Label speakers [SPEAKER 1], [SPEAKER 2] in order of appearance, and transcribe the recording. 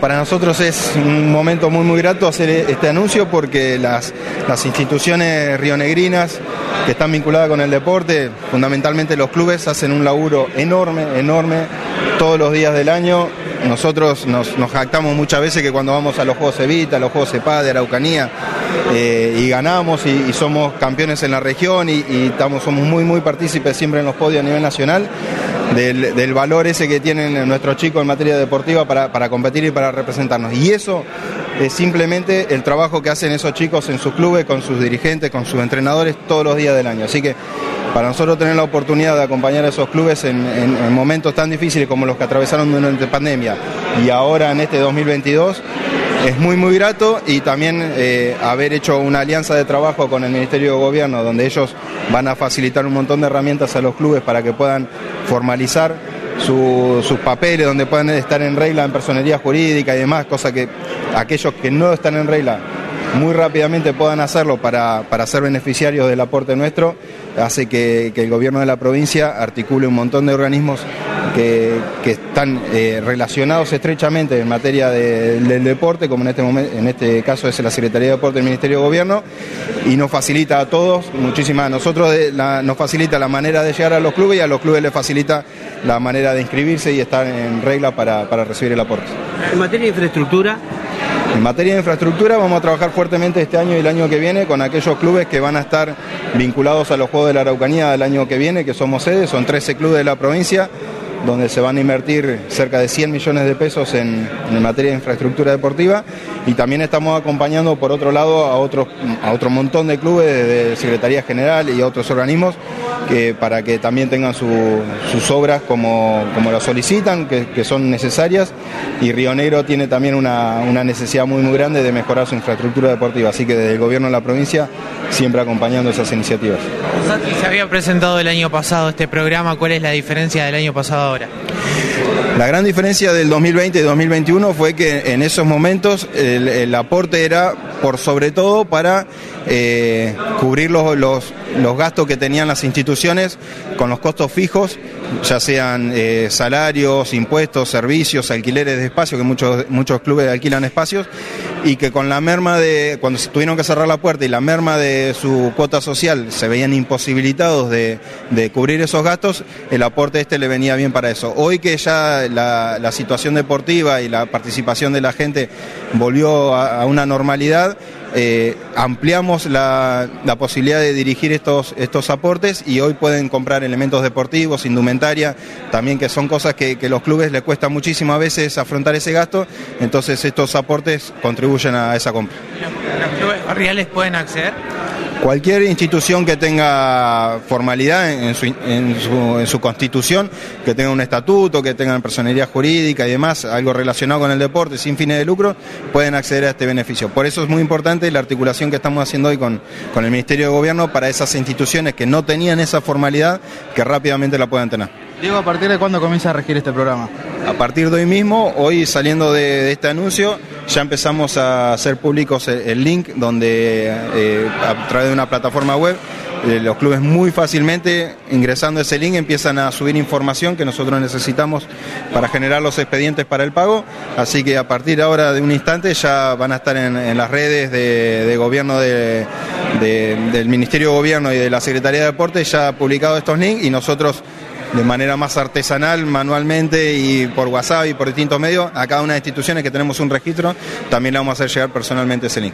[SPEAKER 1] Para nosotros es un momento muy muy grato hacer este anuncio porque las, las instituciones rionegrinas que están vinculadas con el deporte, fundamentalmente los clubes, hacen un laburo enorme, enorme, todos los días del año. Nosotros nos, jactamos muchas veces que cuando vamos a los Juegos Evita, a los Juegos EPA de Araucanía, eh, y ganamos y, somos campeones en la región y, estamos, somos muy muy partícipes siempre en los podios a nivel nacional, del, valor ese que tienen nuestros chicos en materia deportiva para, competir y para representarnos. Y eso es simplemente el trabajo que hacen esos chicos en sus clubes, con sus dirigentes, con sus entrenadores todos los días del año. Así que para nosotros tener la oportunidad de acompañar a esos clubes en, en momentos tan difíciles como los que atravesaron durante la pandemia y ahora en este 2022 es muy muy grato y también eh, haber hecho una alianza de trabajo con el Ministerio de Gobierno donde ellos van a facilitar un montón de herramientas a los clubes para que puedan formalizar sus papeles, donde puedan estar en regla en personería jurídica y demás, cosa que aquellos que no están en regla muy rápidamente puedan hacerlo para, ser beneficiarios del aporte nuestro, hace que, el gobierno de la provincia articule un montón de organismos que, están eh, relacionados estrechamente en materia del deporte, como en este, momento, en este caso es la Secretaría de Deporte del Ministerio de Gobierno, y nos facilita a todos, muchísimas, a nosotros nos facilita la manera de llegar a los clubes y a los clubes les facilita la manera de inscribirse y estar en regla para, para recibir el aporte.
[SPEAKER 2] En materia de infraestructura,
[SPEAKER 1] en materia de infraestructura vamos a trabajar fuertemente este año y el año que viene con aquellos clubes que van a estar vinculados a los Juegos de la Araucanía del año que viene, que somos sedes, son 13 clubes de la provincia donde se van a invertir cerca de 100 millones de pesos en, materia de infraestructura deportiva. Y también estamos acompañando por otro lado a, otros, a otro montón de clubes de Secretaría General y otros organismos que, para que también tengan sus obras como, como lo solicitan, que, son necesarias. Y Río Negro tiene también una, una necesidad muy muy grande de mejorar su infraestructura deportiva, así que desde el gobierno de la provincia siempre acompañando esas iniciativas.
[SPEAKER 2] se había presentado el año pasado este programa, ¿cuál es la diferencia del año pasado
[SPEAKER 1] La gran diferencia del 2020 y 2021 fue que en esos momentos el, aporte era por sobre todo para eh, cubrir los, los, gastos que tenían las instituciones con los costos fijos, ya sean eh, salarios, impuestos, servicios, alquileres de espacio, que muchos, muchos clubes alquilan espacios, y que con la merma de, cuando tuvieron que cerrar la puerta y la merma de su cuota social se veían imposibilitados de, cubrir esos gastos, el aporte este le venía bien para eso. Hoy que ya la, situación deportiva y la participación de la gente volvió a, una normalidad, eh, ampliamos la, posibilidad de dirigir estos, estos aportes y hoy pueden comprar elementos deportivos, indumentaria, también que son cosas que, que los clubes les cuesta muchísimo a veces afrontar ese gasto, entonces estos aportes contribuyen a esa compra.
[SPEAKER 2] ¿Los clubes barriales pueden acceder?
[SPEAKER 1] Cualquier institución que tenga formalidad en su, en, su, constitución, que tenga un estatuto, que tenga personería jurídica y demás, algo relacionado con el deporte sin fines de lucro, pueden acceder a este beneficio. Por eso es muy importante la articulación que estamos haciendo hoy con, con el Ministerio de Gobierno para esas instituciones que no tenían esa formalidad, que rápidamente la puedan tener.
[SPEAKER 2] Diego, ¿a partir de cuándo comienza a regir este programa?
[SPEAKER 1] A partir de hoy mismo, hoy saliendo de, este anuncio, ya empezamos a hacer públicos el, link donde eh, a través de una plataforma web eh, los clubes muy fácilmente ingresando ese link empiezan a subir información que nosotros necesitamos para generar los expedientes para el pago. Así que a partir ahora de un instante ya van a estar en, las redes de, gobierno del Ministerio de Gobierno y de la Secretaría de Deportes ya publicados estos links y nosotros de manera más artesanal, manualmente y por WhatsApp y por distintos medios a cada una de las instituciones que tenemos un registro, también le vamos a hacer llegar personalmente ese link.